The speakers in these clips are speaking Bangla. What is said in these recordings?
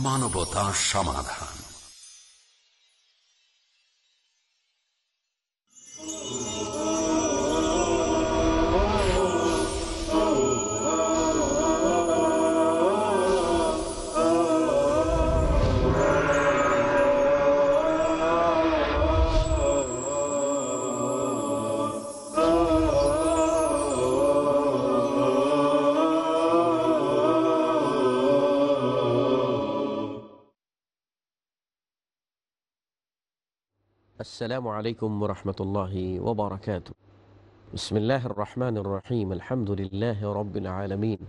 মানবতা সমাধান। السلام عليكم ورحمة الله وبركاته بسم الله الرحمن الرحيم الحمد لله رب العالمين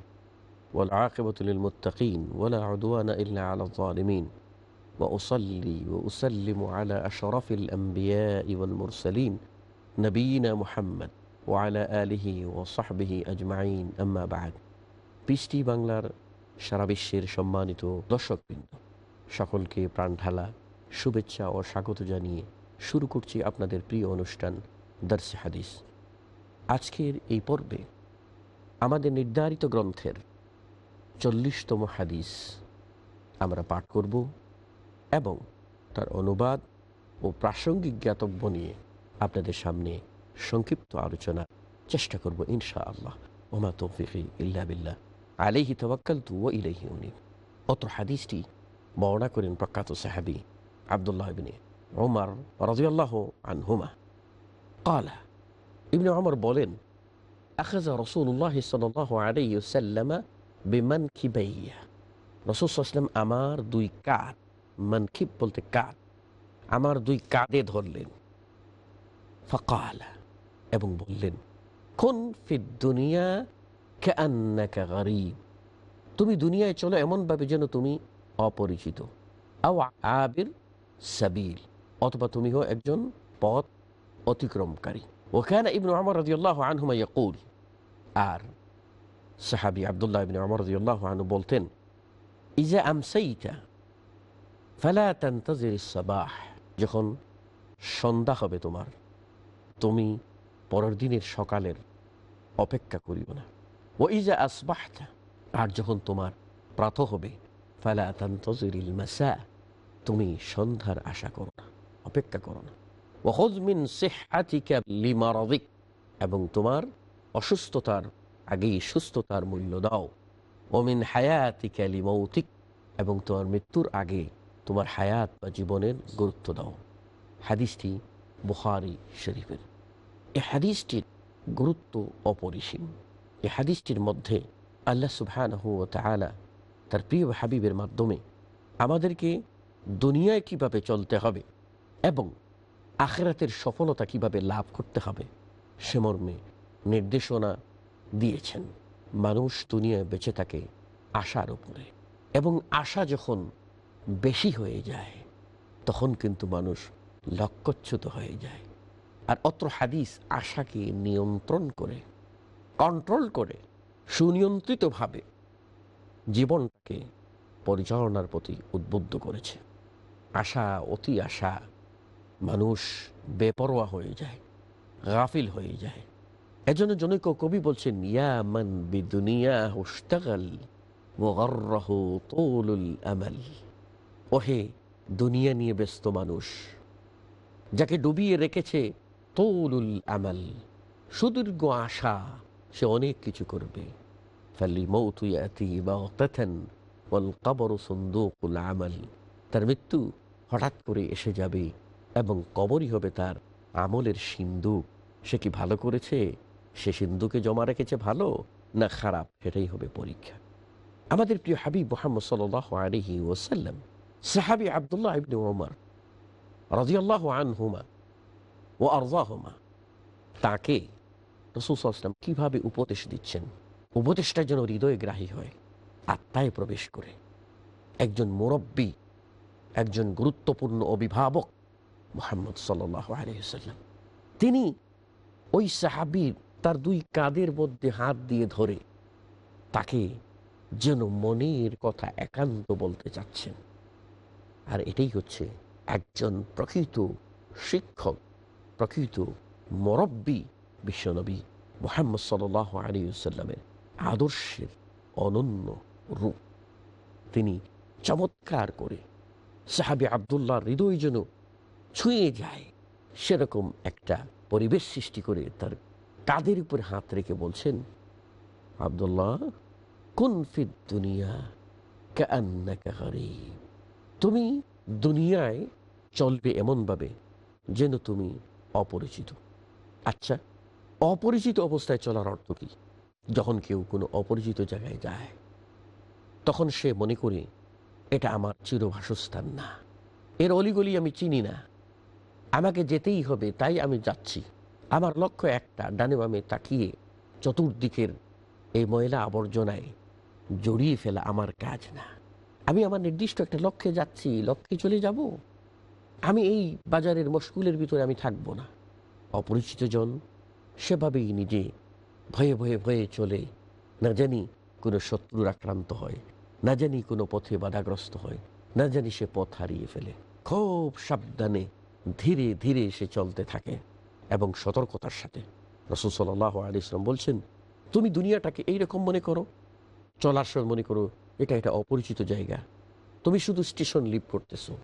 والعاقبة للمتقين ولا عدوان إلا على الظالمين وأصلي وأسلم على أشرف الأنبياء والمرسلين نبينا محمد وعلى آله وصحبه أجمعين أما بعد পিস্টি বাংলার সারা বিশ্বের সম্মানিত দর্শকবৃন্দ সকলকে প্রাণ ঢালা শুভেচ্ছা ও স্বাগত জানিয়ে শুরু করছি আপনাদের প্রিয় অনুষ্ঠান, দর্শে হাদিস। আজকের এই পর্বে আমাদের নির্ধারিত গ্রন্থের চল্লিশতম হাদিস আমরা পাঠ করব এবং তার অনুবাদ ও প্রাসঙ্গিক জ্ঞাতব্য নিয়ে আপনাদের সামনে সংক্ষিপ্ত আলোচনা চেষ্টা করব ইনশা আল্লাহ ওমা তৌফিকি ইল্লা বিল্লাহ। আলাইহি তওয়াক্কালতু ওয়া ইলাইহি উনিব। অত্র হাদিসটি বর্ণনা করেন প্রখ্যাত সাহাবী আব্দুল্লাহ ইবনে ওমর রাজিয়াল্লাহ আনহুমা কালা ইবনে ওমর বলেন আখাজ রসুল্লাহ সাল্লাহ আলাইসাল্লামা বিমান খিবাইয়া রসুল সাল্লাম আমার দুই কাঁধ মানখিব বলতে কাঁধ আমার দুই কাঁধে ধরলেন ফকালা এবং বললেন কোন ফিদ দুনিয়া কান্নাকা গরিব তুমি দুনিয়ায় চলো এমনভাবে যেন তুমি অপরিচিত আও আবির সাবিল অথবা তুমি হো একজন পথ অতিক্রমকারী। ওখানে ইবনু আমর রাজিউল্লাহ আনহুমা ইয়াকুল, আর সাহাবি আবদুল্লাহ ইবনে আমর রাজিউল্লাহ আনহু বলতেন, ইজা আমসাইটা ফালা তান্তাজির সাবাহ যখন সন্ধ্যা হবে তোমার, তুমি পরের দিনের সকালের অপেক্ষা করিও না। ও ইজা আসবাহতা আর যখন তোমার প্রাত হবে, ফালা তান্তজিরিল মাসা তুমি সন্ধ্যার আশা করো না। অপেক্ষা করো না। এবং তোমার অসুস্থতার আগেই সুস্থতার মূল্য দাও। ওমিন হায়াতিকা লিমৌতিক, এবং তোমার মৃত্যুর আগে তোমার হায়াত বা জীবনের গুরুত্ব দাও। হাদিসটি বুহারি শরীফের। এ হাদিসটির গুরুত্ব অপরিসীম। এ হাদিসটির মধ্যে আল্লাহ সুবহানাহু তার প্রিয় হাবিবের মাধ্যমে আমাদেরকে দুনিয়ায় কীভাবে চলতে হবে এবং আখেরাতের সফলতা কীভাবে লাভ করতে হবে, সে মর্মে নির্দেশনা দিয়েছেন। মানুষ দুনিয়ায় বেঁচে থাকে আশার উপরে এবং আশা যখন বেশি হয়ে যায়, তখন কিন্তু মানুষ লক্ষ্যচ্যুত হয়ে যায়। আর অত্র হাদিস আশাকে নিয়ন্ত্রণ করে কন্ট্রোল করে, সুনিয়ন্ত্রিতভাবে জীবনটাকে পরিচালনার প্রতি উদ্বুদ্ধ করেছে। আশা অতি আশা মানুষ বেপরোয়া হয়ে যায়, গাফিল হয়ে যায়। এজন্য জনৈক কবি বলছেন ইয়ামান বিদুনিয়া হুস্তাগাল ওহে দুনিয়া নিয়ে ব্যস্ত মানুষ, যাকে ডুবিয়ে রেখেছে তোলুল আমাল, সুদীর্ঘ আশা সে অনেক কিছু করবে। বা কবর তার মৃত্যু হঠাৎ করে এসে যাবে এবং কবরই হবে তার আমলের সিন্ধুক সে কি ভালো করেছে? সে সিন্ধুকে জমা রেখেছে ভালো না খারাপ? সেটাই হবে পরীক্ষা। আমাদের প্রিয় হাবিব মোহাম্মদ সাল আলহি ওসাল্লাম সাহাবি আবদুল্লাহ ইবনে ওমর রাজিয়াল্লাহ আনহুমা ও আরজাহুমা, তাকে রসুলাম কীভাবে উপদেশ দিচ্ছেন? উপদেশটা যেন হৃদয়ে গ্রাহী হয়, আত্মায় প্রবেশ করে। একজন মুরব্বী, একজন গুরুত্বপূর্ণ অভিভাবক মোহাম্মদ সাল্লাম তিনি ওই সাহাবির তার দুই কাঁধের মধ্যে হাত দিয়ে ধরে তাকে যেন মনের কথা একান্ত বলতে চাচ্ছেন। আর এটাই হচ্ছে একজন প্রকৃত শিক্ষক, প্রকৃত মরব্বী বিশ্বনবী মোহাম্মদ সাল আলী সাল্লামের আদর্শের অনন্য রূপ। তিনি চমৎকার করে সাহাবি আবদুল্লাহ হৃদয় যেন ছুঁয়ে যায়। সেরকম একটা পরিবেশ সৃষ্টি করে তার কাদের উপরে হাত রেখে বলছেন, আবদুল্লাহ, কোন দুনিয়া কান্নাকা গরিব। তুমি দুনিয়ায় চলবে এমনভাবে যেন তুমি অপরিচিত। আচ্ছা অপরিচিত অবস্থায় চলার অর্থ কি? যখন কেউ কোনো অপরিচিত জায়গায় যায়, তখন সে মনে করে, এটা আমার চিরবাসস্থান না। এর অলিগলি আমি চিনি না। আমাকে যেতেই হবে, তাই আমি যাচ্ছি। আমার লক্ষ্য একটা, ডানে বামে তাকিয়ে চতুর্দিকের এই ময়লা আবর্জনায় জড়িয়ে ফেলা আমার কাজ না। আমি আমার নির্দিষ্ট একটা লক্ষ্যে যাচ্ছি, লক্ষ্যে চলে যাব। আমি এই বাজারের মশগুলের ভিতরে আমি থাকব না। অপরিচিত জন সেভাবেই নিজে ভয়ে ভয়ে ভয়ে চলে। না জানি কোনো শত্রুর আক্রান্ত হয়, না জানি কোনো পথে বাধাগ্রস্ত হয়, না জানি সে পথ হারিয়ে ফেলে। খুব সাবধানে ধীরে ধীরে সে চলতে থাকে এবং সতর্কতার সাথে। রসুল সাল্লাহ আলিয়াম বলছেন, তুমি দুনিয়াটাকে এইরকম মনে করো, চলার সময় মনে করো, এটা এটা অপরিচিত জায়গা। তুমি শুধু স্টেশন লিভ করতেছো,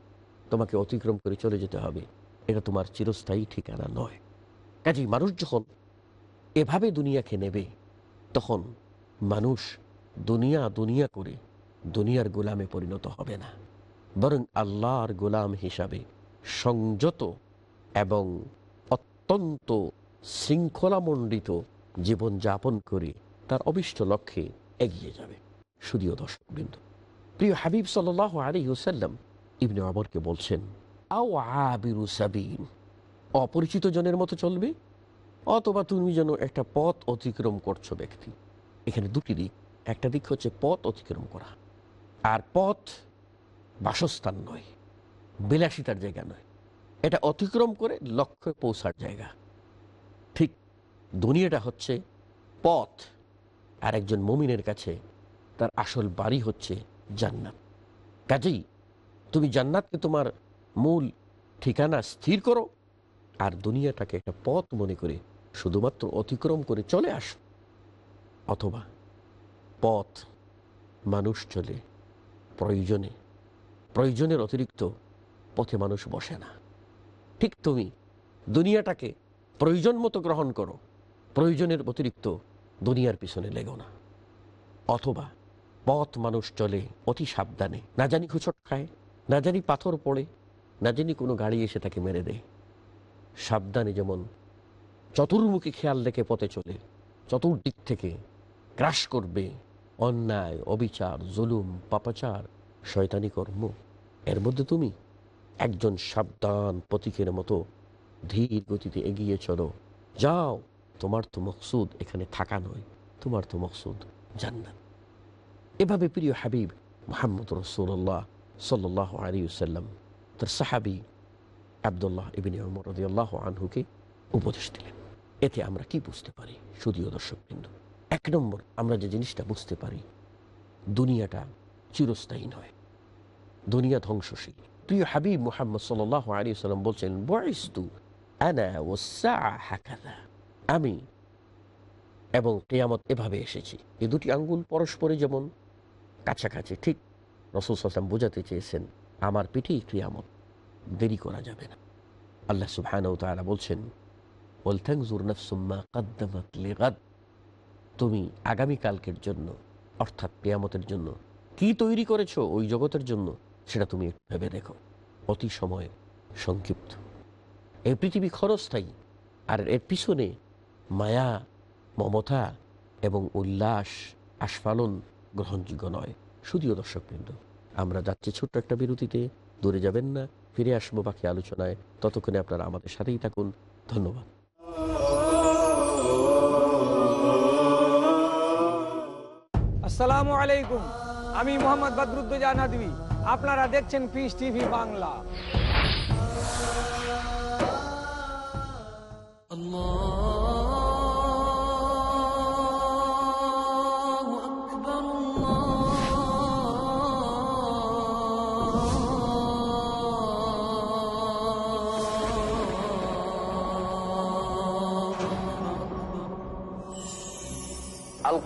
তোমাকে অতিক্রম করে চলে যেতে হবে। এটা তোমার চিরস্থায়ী ঠিকানা নয়। কাজেই মানুষ যখন এভাবে দুনিয়াকে নেবে, তখন মানুষ দুনিয়া দুনিয়া করে দুনিয়ার গোলামে পরিণত হবে না। বরং আল্লাহর গোলাম হিসাবে সংযত এবং অত্যন্ত শৃঙ্খলামণ্ডিত জীবনযাপন করে তার অবিষ্ট লক্ষ্যে এগিয়ে যাবে। শুধুও দর্শকবৃন্দ, প্রিয় হাবিব সাল আলী হুসাল্লাম ইবনে অমরকে বলছেন, আও আবিরু অপরিচিত জনের মতো চলবে? অথবা তুমি যেন একটা পথ অতিক্রম করছ ব্যক্তি। এখানে দুটি দিক, একটা দিক হচ্ছে পথ অতিক্রম করা, আর পথ বাসস্থান নয়। বিলাসিতার জায়গা নয়। এটা অতিক্রম করে লক্ষ্যে পৌঁছার জায়গা। ঠিক দুনিয়াটা হচ্ছে পথ আর একজন মমিনের কাছে তার আসল বাড়ি হচ্ছে জান্নাত। কাজেই তুমি জান্নাতকে তোমার মূল ঠিকানা স্থির করো আর দুনিয়াটাকে একটা পথ মনে করে শুধুমাত্র অতিক্রম করে চলে আসো। অথবা পথ মানুষ চলে, প্রয়োজনে, প্রয়োজনের অতিরিক্ত পথে মানুষ বসে না। ঠিক তুমি, দুনিয়াটাকে প্রয়োজন মতো গ্রহণ করো। প্রয়োজনের অতিরিক্ত দুনিয়ার পিছনে লেগো না। অথবা পথ মানুষ চলে অতি সাবধানে। না জানি খুচট খায়, না জানি পাথর পড়ে, না জানি কোনো গাড়ি এসে তাকে মেরে দেয়। সাবধানে যেমন চতুর্মুখী খেয়াল রেখে পথে চলে, চতুর্দিক থেকে গ্রাস করবে অন্যায়, অবিচার, জুলুম, পাপাচার, শয়তানি কর্ম। এর মধ্যে তুমি একজন সাবধান প্রতীকের মতো ধীর গতিতে এগিয়ে চলো। যাও, তোমার তো মকসুদ এখানে থাকা নয়, তোমার তো মকসুদ জান্নাত। এভাবে প্রিয় হাবিব মোহাম্মদ রসুল্লাহ সাল্লাহ আলিউসাল্লাম তার সাহাবি আবদুল্লাহ ইবিনী আনহুকে উপদেশ দিলেন। এতে আমরা কি বুঝতে পারি শুধুও দর্শক বিন্দু এক নম্বর, আমরা যে জিনিসটা বুঝতে পারি, দুনিয়াটা চিরস্থায়ী নয়, দুনিয়া ধ্বংসশীল। প্রিয় হাবিব মোহাম্মদ সাল্লাহ আলী সাল্লাম বলছেন বয়স্তু আনা আমি এবং কেয়ামত এভাবে এসেছি। এই দুটি আঙ্গুল পরস্পরে যেমন কাছাকাছি, ঠিক রসুল সাল্লাম বোঝাতে চেয়েছেন, আমার পিঠেই ক্রিয়ামত দেরি করা যাবে না। আল্লাহ সুবহানাহু ওয়া তাআলা বলছেন তুমি আগামী কালকের জন্য, অর্থাৎ কিয়ামতের জন্য, কি তৈরি করেছ ওই জগতের জন্য? সেটা তুমি ভেবে দেখো। অতি সময় সংক্ষিপ্ত। এই পৃথিবী ক্ষণস্থায়ী আর এর পিছনে মায়া, মমতা এবং উল্লাস, আস্ফালন গ্রহণযোগ্য নয়। শুধুও দর্শকবৃন্দ। আমরা যাচ্ছি ছোট্ট একটা বিরতিতে। দূরে যাবেন না, ফিরে আসব বাকি আলোচনায়। ততক্ষণে আপনারা আমাদের সাথেই থাকুন। ধন্যবাদ। আসসালামু আলাইকুম। আমি মোহাম্মদ বদরুদ্দোজা নদী। আপনারা দেখছেন পিস টিভি বাংলা। আল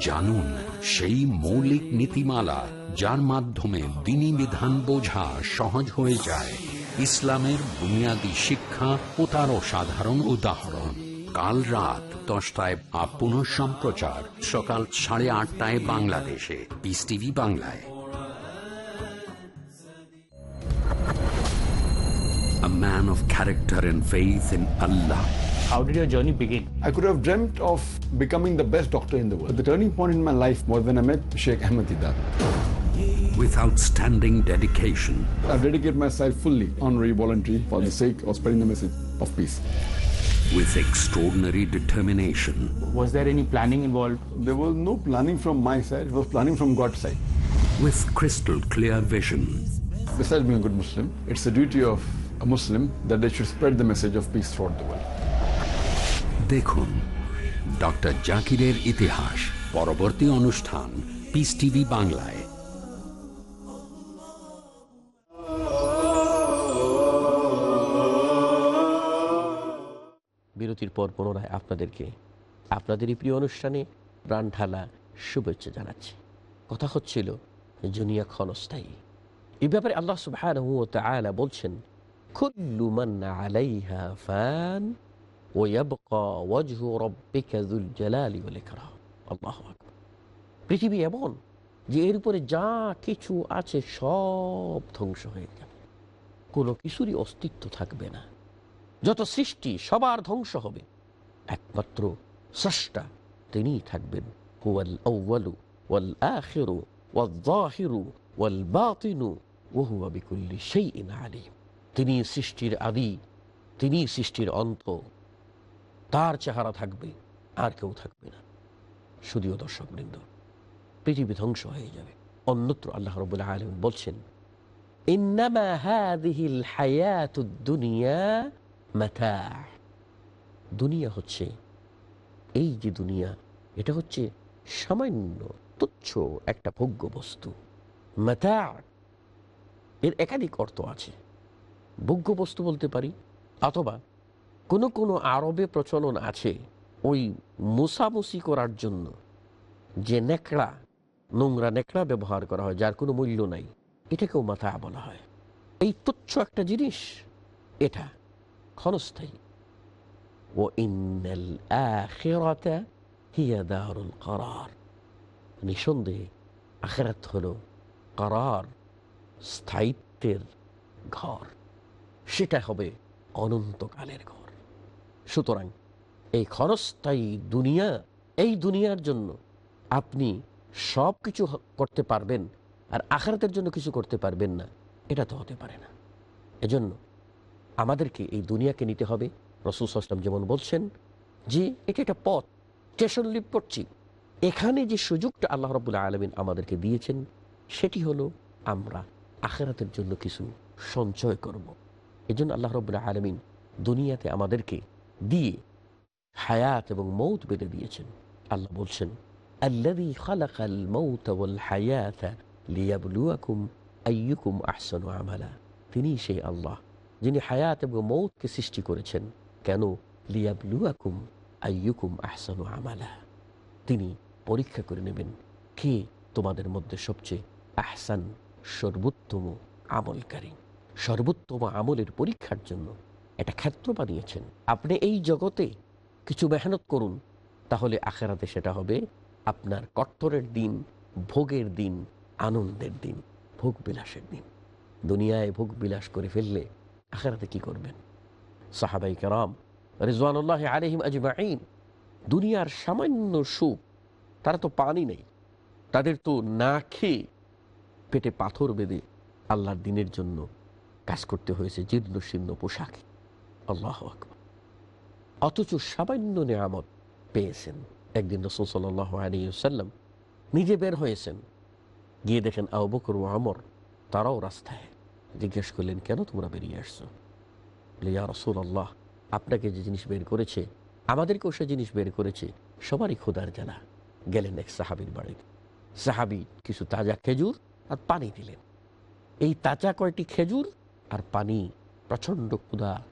জানুন সেই মৌলিক নীতিমালা যার মাধ্যমে দিনী বিধান বোঝা সহজ হয়ে যায়। ইসলামের বুনিয়াদী শিক্ষা ও তারও সাধারণ উদাহরণ। কাল রাত দশটায় পুনঃ সম্প্রচার। সকাল সাড়ে আটটায় বাংলাদেশে। পিস টিভি বাংলায়। A man of character and faith in Allah. How did your journey begin? I could have dreamt of becoming the best doctor in the world. But the turning point in my life was when I met Sheikh Ahmed Didat. With outstanding dedication, I dedicate myself fully, honorary, voluntary, for the sake of spreading the message of peace. with extraordinary determination, Was there any planning involved? There was no planning from my side, it was planning from God's side. with crystal clear vision, Besides being a good Muslim, it's the duty of a Muslim that they should spread the message of peace throughout the world. দেখুন ডক্টর জাকিরের ইতিহাস পরবর্তী অনুষ্ঠান পিস টিভি বাংলায়। বিরতির পর পুনরায় আপনাদেরকে আপনাদেরই প্রিয় অনুষ্ঠানে প্রাণ ঢালা শুভেচ্ছা জানাচ্ছি। কথা হচ্ছিল জুনিয়া ক্ষণস্থায়ী। এই ব্যাপারে আল্লাহ তাআলা বলছেন কুল্লু মান আলাইহা ফান ওয়া ইয়াবকা ওয়াজহু রাব্বিকা যুল জালালি ওয়াল ইকরাম আল্লাহু আকবার পৃথিবী এমন যে এর উপরে যা কিছু আছে সব ধ্বংস হয়ে যাবে কোনো কিছুরই অস্তিত্ব থাকবে না। যত সৃষ্টি সবার ধ্বংস হবে। একমাত্র স্রষ্টা তিনিই থাকবেন। হুয়াল আউয়ালু ওয়াল আখিরু ওয়াল যাহিরু ওয়াল বাতিনু ওয়া হুয়া বিকুল্লি শাইইন আলিম। তিনি সৃষ্টির আদি, তিনি সৃষ্টির অন্ত। তার চেহারা থাকবে, আর কেউ থাকবে না। শুধুও দর্শকবৃন্দ, পৃথিবী ধ্বংস হয়ে যাবে। অন্যত্র আল্লাহ রবুল্লাহ আলম বলছেন দুনিয়া হচ্ছে, এই যে দুনিয়া, এটা হচ্ছে সামান্য, তুচ্ছ একটা ভোগ্য বস্তু মাথা এর একাধিক অর্থ আছে। ভোগ্য বস্তু বলতে পারি, অথবা কোনো কোনো আরবে প্রচলন আছে ওই মুসামুসি করার জন্য, যে নেকড়া, নোংরা নেকড়া ব্যবহার করা হয়, যার কোনো মূল্য নাই। এটাকেও মাথা বলা হয়। এই তুচ্ছ একটা জিনিস, এটা ক্ষণস্থায়ী। ও ইন্নাল হিয়া করার। নিঃসন্দেহে আখেরাত হল করার, স্থায়িত্বের ঘর। সেটা হবে অনন্তকালের ঘর। সুতরাং এই ক্ষণস্থায়ী দুনিয়া, এই দুনিয়ার জন্য আপনি সব কিছু করতে পারবেন আর আখারাতের জন্য কিছু করতে পারবেন না, এটা তো হতে পারে না। এজন্য আমাদেরকে এই দুনিয়াকে নিতে হবে। রসুল আসলাম যেমন বলছেন যে এটা একটা পথ, স্টেশন লিপ করছি। এখানে যে সুযোগটা আল্লাহ রবুল্লাহ আলমিন আমাদেরকে দিয়েছেন, সেটি হলো আমরা আখেরাতের জন্য কিছু সঞ্চয় করব। এজন্য আল্লাহ রবুল্লাহ আলমিন দুনিয়াতে আমাদেরকে দিয়ে হায়াত এবং মৌত বেঁধে দিয়েছেন। আল্লাহ বলছেন আল্লাদি তিনি সেই আল্লাহ যিনি হায়াত এবং মৌতকে সৃষ্টি করেছেন। কেন? লিয়াবলুয়াকুম আইয়ুকুম আহসানু আমালা। তিনি পরীক্ষা করে নেবেন কে তোমাদের মধ্যে সবচেয়ে আহসান সর্বোত্তম আমলকারী। সর্বোত্তম আমলের পরীক্ষার জন্য একটা ক্ষেত্র বানিয়েছেন। আপনি এই জগতে কিছু মেহনত করুন, তাহলে আখেরাতে সেটা হবে আপনার কট্টরের দিন, ভোগের দিন, আনন্দের দিন ভোগ বিলাসের দিন। দুনিয়ায় ভোগ বিলাস করে ফেললে আখেরাতে কি করবেন? সাহাবাই কারাম রিজওয়ানুল্লাহ আলহিম আজমাইন দুনিয়ার সামান্য সুখ, তারা তো পানি নেই। তাদের তো না খেয়ে পেটে পাথর বেঁধে আল্লাহর দিনের জন্য কাজ করতে হয়েছে জীর্ণ শীর্ণ পোশাকে। আল্লাহ আকবর। অথচ সামান্য নিয়ামত পেয়েছেন। একদিন রসুল সাল্লাহ আলিয়াল্লাম নিজে বের হয়েছেন। গিয়ে দেখেন আউ বকর ও আমর তারাও রাস্তায়। জিজ্ঞেস করলেন, কেন তোমরা বেরিয়ে আসছো? ইয়া রসুল আল্লাহ আপনাকে যে জিনিস বের করেছে, আমাদেরকেও সে জিনিস বের করেছে, সবারই ক্ষুদার জানা গেলেন এক সাহাবির বাড়িতে। সাহাবি কিছু তাজা খেজুর আর পানি দিলেন। এই তাজা কয়টি খেজুর আর পানি প্রচণ্ড ক্ষুধা।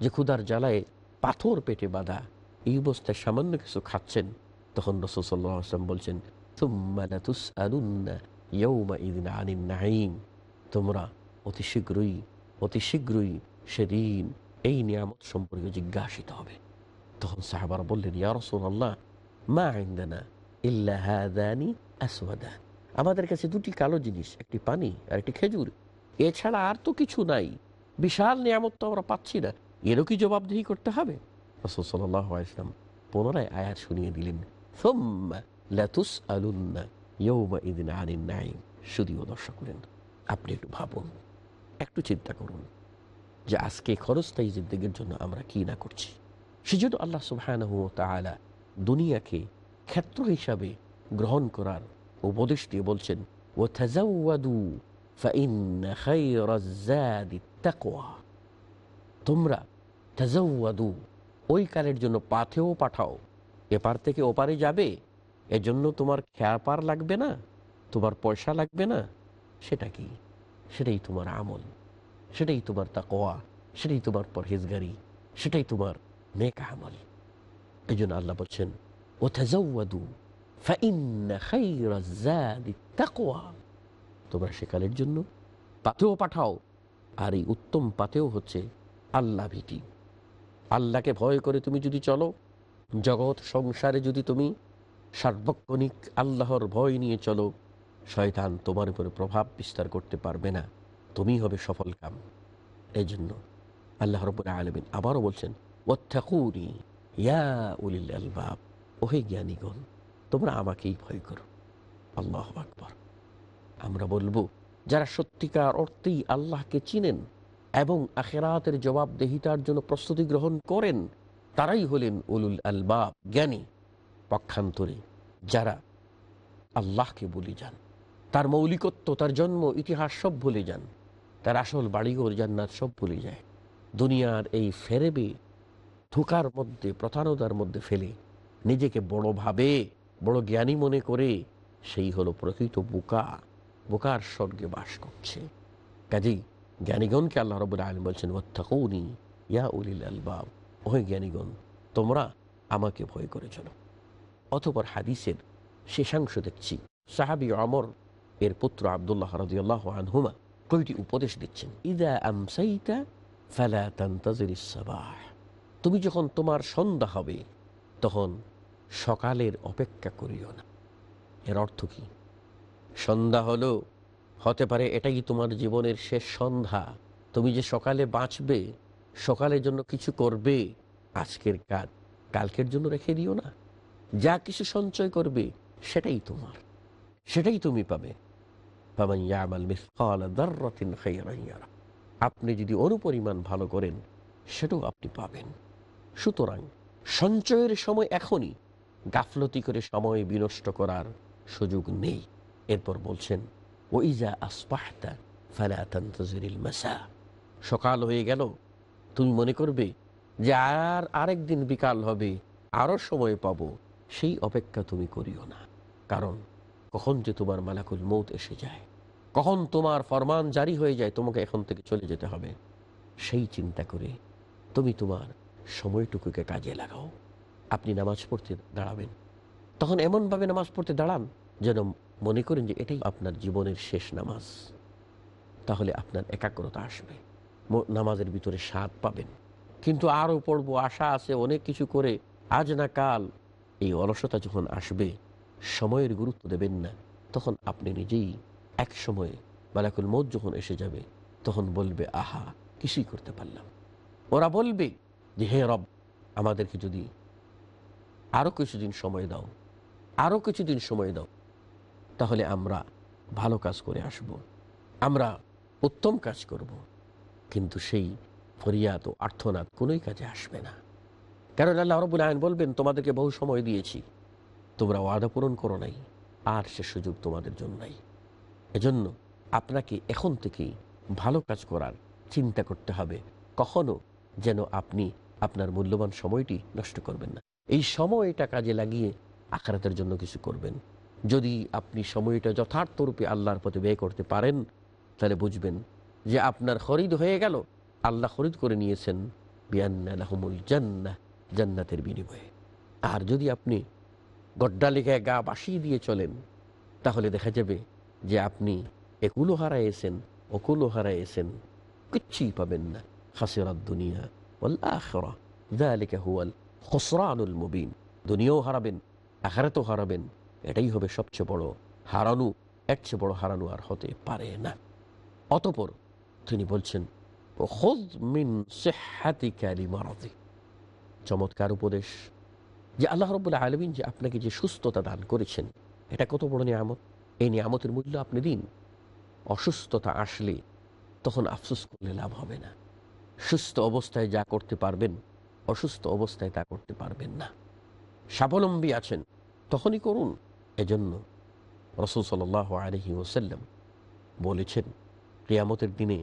যে ক্ষুধার জ্বালায় পাথর পেটে বাঁধা। এই অবস্থায় সামান্য কিছু খাচ্ছেন। তখন রসুল সাল্লাহ বলছেন। তোমরা অতি শীঘ্রই অতি শীঘ্রই সেদিন এই নিয়ামত সম্পর্কে জিজ্ঞাসিত হবে। তখন সাহাবারা বললেন, ইয়া মা আইন্দানা ইল্লা হাদানি আসওয়াদা। আমাদের কাছে দুটি কালো জিনিস, একটি পানি আর একটি খেজুর। এছাড়া আর তো কিছু নাই। বিশাল নিয়ামত তো আমরা পাচ্ছি না। এরও কি জবাবদিহি করতে হবে? রসুল পুনরায় আয়াত শুনিয়ে দিলেন। শুধুও দর্শক করেন আপনি একটু ভাবুন, একটু চিন্তা করুন যে আজকে খরস্থায়ী জিন্দগির জন্য আমরা কি না করছি। সেজন্য আল্লাহ ওয়া দুনিয়াকে ক্ষেত্র হিসাবে গ্রহণ করার উপদেশ দিয়ে বলছেন ও থাজাউয়াদু ফাইন্না খায়রাজ জাদি তাকওয়া তোমরা তাজাউয়াদু ওই কালের জন্য পাথেও পাঠাও। এপার থেকে ওপারে যাবে, এজন্য তোমার খেয়া পার লাগবে না, তোমার পয়সা লাগবে না। সেটা কি? সেটাই তোমার আমল, সেটাই তোমার তাকোয়া সেটাই তোমার পরহেজগারি, সেটাই তোমার নেক আমল। এই জন্য আল্লাহ বলছেন ও তাজাউয়াদু ফাইন্না খায়রাজ জাদি তাকওয়া তোমরা সেকালের জন্য পাথেও পাঠাও, আর এই উত্তম পাথেও হচ্ছে আল্লাহ ভীতি। আল্লাহকে ভয় করে তুমি যদি চলো, জগৎ সংসারে যদি তুমি সার্বক্ষণিক আল্লাহর ভয় নিয়ে চলো, শয়তান তোমার উপরে প্রভাব বিস্তার করতে পারবে না। তুমি হবে সফল কাম। এই জন্য আল্লাহ রব্বুল আলমিন আবারও বলছেন ইয়া আলবাব ওহে জ্ঞানীগণ, তোমরা আমাকেই ভয় করো। আল্লাহ আকবর। আমরা বলব, যারা সত্যিকার অর্থেই আল্লাহকে চিনেন এবং আখেরাতের জবাবদেহিতার জন্য প্রস্তুতি গ্রহণ করেন, তারাই হলেন উলুল আলবাব জ্ঞানী পক্ষান্তরে, যারা আল্লাহকে বলে যান। তার মৌলিকত্ব, তার জন্ম ইতিহাস সব ভুলে যান। তার আসল বাড়িঘর জান্নাত সব ভুলে যায়। দুনিয়ার এই ফেরেবে ধোকার মধ্যে, প্রতারণার মধ্যে ফেলে নিজেকে বড় ভাবে বড় জ্ঞানী মনে করে সেই হলো প্রকৃত বোকা। বোকার স্বর্গে বাস করছে। কাজেই জ্ঞানীগণকে আল্লাহ রবুল আলম বলছেন ওত্থাকুনি ইয়া উলিল আলবাব। ওহে জ্ঞানীগণ, তোমরা আমাকে ভয় করে চলো। অতপর হাদিসের শেষাংশ দেখছি। সাহাবি আমর এর পুত্র আবদুল্লাহ রাদিয়াল্লাহু আনহুমা কয়টি উপদেশ দিচ্ছেন? ইদা আমসাইতা ফালা তান্তাজির সাবাহ। তুমি যখন তোমার সন্ধ্যা হবে, তখন সকালের অপেক্ষা করিও না। এর অর্থ কি? সন্ধ্যা হলো, হতে পারে এটাই তোমার জীবনের শেষ সন্ধ্যা। তুমি যে সকালে বাঁচবে, সকালের জন্য কিছু করবে, আজকের কাজ কালকের জন্য রেখে দিও না। যা কিছু সঞ্চয় করবে, সেটাই তোমার। সেটাই তুমি পাবে। আপনি যদি অনুপরিমাণ ভালো করেন, সেটাও আপনি পাবেন। সুতরাং সঞ্চয়ের সময় এখনই গাফলতি করে সময় বিনষ্ট করার সুযোগ নেই। এরপর বলছেন ওইজা আসপাহতা ফালা তান্তজিরিল মাসা। সকাল হয়ে গেল। তুমি মনে করবে যে আর আরেক দিন বিকাল হবে আরও সময় পাবো। সেই অপেক্ষা তুমি করিও না। কারণ কখন যে তোমার মালাকুল মৌত এসে যায়, কখন তোমার ফরমান জারি হয়ে যায়, তোমাকে এখন থেকে চলে যেতে হবে। সেই চিন্তা করে তুমি তোমার সময়টুকুকে কাজে লাগাও। আপনি নামাজ পড়তে দাঁড়াবেন। তখন এমনভাবে নামাজ পড়তে দাঁড়ান যেন মনে করেন যে এটাই আপনার জীবনের শেষ নামাজ। তাহলে আপনার একাগ্রতা আসবে। নামাজের ভিতরে স্বাদ পাবেন। কিন্তু আরও পড়ব, আশা আছে, অনেক কিছু করে আজ না কাল এই অলসতা যখন আসবে, সময়ের গুরুত্ব দেবেন না। তখন আপনি নিজেই এক সময়ে মালাকুল মত যখন এসে যাবে, তখন বলবে, আহা, কিছুই করতে পারলাম। ওরা বলবে যে, হে রব, আমাদেরকে যদি আরও কিছুদিন সময় দাও, আরও কিছুদিন সময় দাও। তাহলে আমরা ভালো কাজ করে আসব। আমরা উত্তম কাজ করব। কিন্তু সেই ফরিয়াদ ও আর্থনাদ কোনোই কাজে আসবে না। কারণ আল্লাহ রবুল আইন বলবেন, তোমাদেরকে বহু সময় দিয়েছি। তোমরা ওয়াদা পূরণ করো নাই। আর সে সুযোগ তোমাদের জন্যই এজন্য আপনাকে এখন থেকেই ভালো কাজ করার চিন্তা করতে হবে। কখনো যেন আপনি আপনার মূল্যবান সময়টি নষ্ট করবেন না। এই সময়টা কাজে লাগিয়ে আখারাতের জন্য কিছু করবেন। যদি আপনি সময়টা যথার্থরূপে আল্লাহর পথে ব্যয় করতে পারেন, তাহলে বুঝবেন যে আপনার খরিদ হয়ে গেল। আল্লাহ খরিদ করে নিয়েছেন বিয়ান্নাহুমুল জান্নাহ, জান্নাতের বিনিময়ে। আর যদি আপনি গড্ডালিকায় গা বাসিয়ে দিয়ে চলেন, তাহলে দেখা যাবে যে আপনি একুলো হারাইয়েছেন ওকুলো হারাইয়েছেন, কিচ্ছুই পাবেন না। হাসিরাত দুনিয়া আখরা দালিকা হুয়াল খসরানুল মুবিন। দুনিয়াও হারাবেন, আখারাতও হারাবেন। এটাই হবে সবচেয়ে বড় হারানো, এর চেয়ে বড় হারানো আর হতে পারে না। অতপর তিনি বলছেন মিন চমৎকার উপদেশ যে আল্লাহ রবুল্লাহ আলমিন যে আপনাকে যে সুস্থতা দান করেছেন, এটা কত বড় নিয়ামত? এই নিয়ামতের মূল্য আপনি দিন। অসুস্থতা আসলে তখন আফসোস করলে লাভ হবে না। সুস্থ অবস্থায় যা করতে পারবেন, অসুস্থ অবস্থায় তা করতে পারবেন না। স্বাবলম্বী আছেন, তখনই করুন। এজন্য রসুল সাল আলহি ওসাল্লাম বলেছেন ক্রিয়ামতের দিনে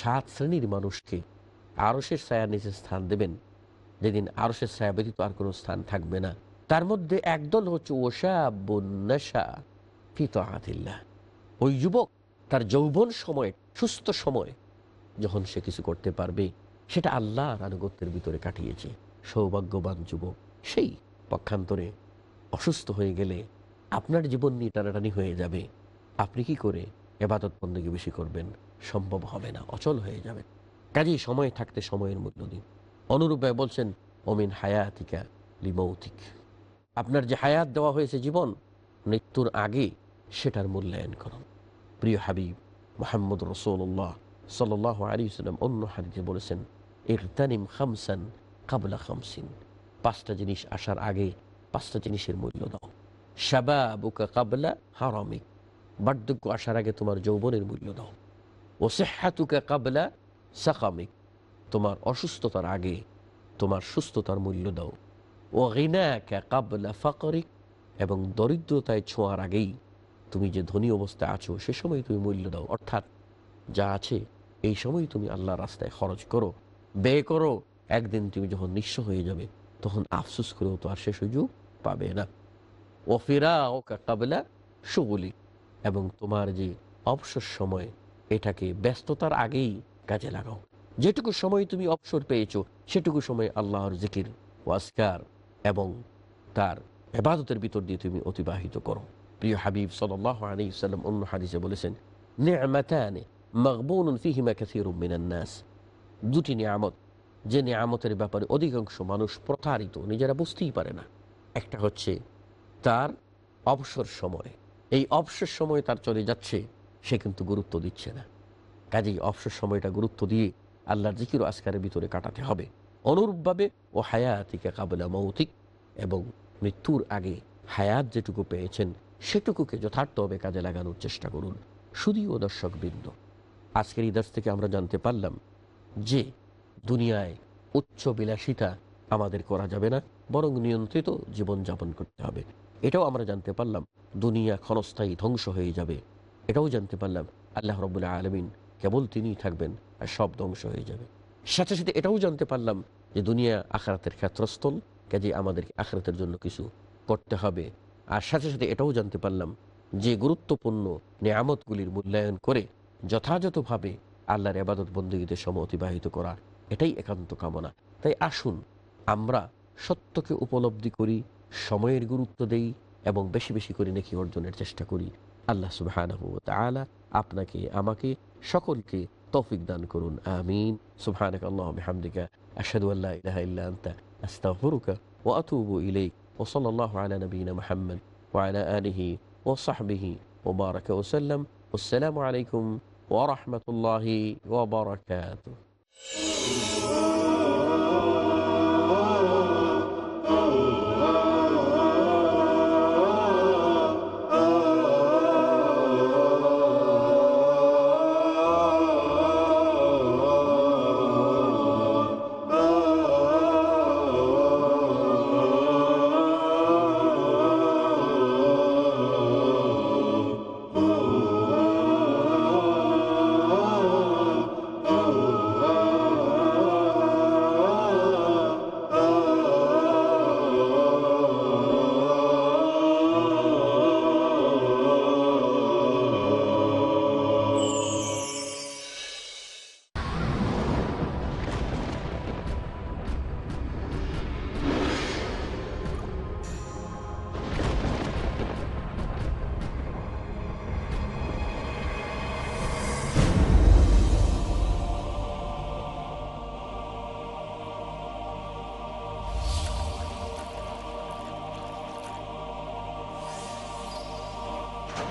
সাত শ্রেণির মানুষকে আরসের ছায়ার নিচে স্থান দেবেন। যেদিন আরসের ছায়া ব্যতীত আর কোনো স্থান থাকবে না। তার মধ্যে একদল হচ্ছে ওষা বন্যাসা ফিত আদিল্লা ওই যুবক তার যৌবন সময়, সুস্থ সময় যখন সে কিছু করতে পারবে, সেটা আল্লাহর আনুগত্যের ভিতরে কাটিয়েছে। সৌভাগ্যবান যুবক সেই পক্ষান্তরে অসুস্থ হয়ে গেলে আপনার জীবন নিয়ে টানাটানি হয়ে যাবে। আপনি কি করে এবাদত বন্দীকে বেশি করবেন? সম্ভব হবে না, অচল হয়ে যাবে কাজেই সময় থাকতে সময়ের মূল্য দিন। অনুরূপে বলছেন অমিন হায়াতিকা লিমৌতিক। আপনার যে হায়াত দেওয়া হয়েছে জীবন, মৃত্যুর আগে সেটার মূল্যায়ন করুন। প্রিয় হাবিব, মোহাম্মদ রসৌল্লাহ সাল আলী সাল্লাম অন্য হাদিতে বলেছেন, ইরতানিম খামসান কাবলা খামসিন। পাঁচটা জিনিস আসার আগে পাঁচটা জিনিসের মূল্য দাও। শাবাবুকা কাবলা হারামিক বার্ধক্য আসার আগে তোমার যৌবনের মূল্য দাও। ও সেহাতুকা কাবলা সাকামিক তোমার অসুস্থতার আগে তোমার সুস্থতার মূল্য দাও। ও গিনাকা কাবলা ফাকরিক। এবং দরিদ্রতায় ছোঁয়ার আগেই তুমি যে ধনী অবস্থায় আছো, সে সময় তুমি মূল্য দাও। অর্থাৎ যা আছে, এই সময় তুমি আল্লাহ রাস্তায় খরচ করো, ব্যয় করো। একদিন তুমি যখন নিঃস্ব হয়ে যাবে, তখন আফসুস করেও তো আর সে সুযোগ পাবে না। ও ফেরা ও কাবলা সুগুলি এবং তোমার যে অবসর সময়, এটাকে ব্যস্ততার আগেই কাজে লাগাও। যেটুকু সময় তুমি অবসর পেয়েছ, সেটুকু সময় আল্লাহর জিকির ওয়াস্কার এবং তার এবাদতের ভিতর দিয়ে তুমি অতিবাহিত করো। প্রিয় হাবিব সাল আলী সাল্লাম অন্য হাদিসে বলেছেন দুটি নিয়ামত, যে নিয়ামতের ব্যাপারে অধিকাংশ মানুষ প্রতারিত, নিজেরা বুঝতেই পারে না। একটা হচ্ছে তার অবসর সময়। এই অবসর সময় তার চলে যাচ্ছে, সে কিন্তু গুরুত্ব দিচ্ছে না। কাজেই অবসর সময়টা গুরুত্ব দিয়ে আল্লাহর জিকির আসকারের ভিতরে কাটাতে হবে। অনুরূপভাবে, ও হায়াতিকা কাবলা মৌতিক এবং মৃত্যুর আগে হায়াত যেটুকু পেয়েছেন, সেটুকুকে যথার্থভাবে কাজে লাগানোর চেষ্টা করুন। শুধুও দর্শক বৃন্দ আজকের এই থেকে আমরা জানতে পারলাম যে দুনিয়ায় উচ্চ বিলাসিতা আমাদের করা যাবে না, বরং নিয়ন্ত্রিত জীবনযাপন করতে হবে। এটাও আমরা জানতে পারলাম, দুনিয়া ক্ষণস্থায়ী ধ্বংস হয়ে যাবে। এটাও জানতে পারলাম, আল্লাহ রবুল্লাহ আলমিন কেবল তিনিই থাকবেন আর সব ধ্বংস হয়ে যাবে। সাথে সাথে এটাও জানতে পারলাম যে দুনিয়া আখারাতের ক্ষেত্রস্থল, কাজে আমাদেরকে আখরাতের জন্য কিছু করতে হবে। আর সাথে সাথে এটাও জানতে পারলাম যে গুরুত্বপূর্ণ নিয়ামতগুলির মূল্যায়ন করে যথাযথভাবে আল্লাহর আবাদত বন্দীগীতে সময় অতিবাহিত করা এটাই একান্ত কামনা। তাই আসুন, আমরা সত্যকে উপলব্ধি করি সময়ের গুরুত্ব দেই এবং বেশি বেশি করে নাকি অর্জনের চেষ্টা করি। আল্লাহ সুবাহ আপনাকে, আমাকে সকলকে তৌফিক দান করুন। আমিন। সুবহানাক আল্লাহুম্মা হামদিকা আশহাদু আল্লা ইলাহা ইল্লা আনতা, আস্তাগফিরুকা ওয়া আতুবু ইলাইক। ওয়া সাল্লাল্লাহু আলা নাবিয়িনা মুহাম্মদ ওয়া আলা আলিহি ওয়া সাহবিহি ওয়া বারাকা ওয়া সাল্লাম। আসসালামু আলাইকুম ওয়া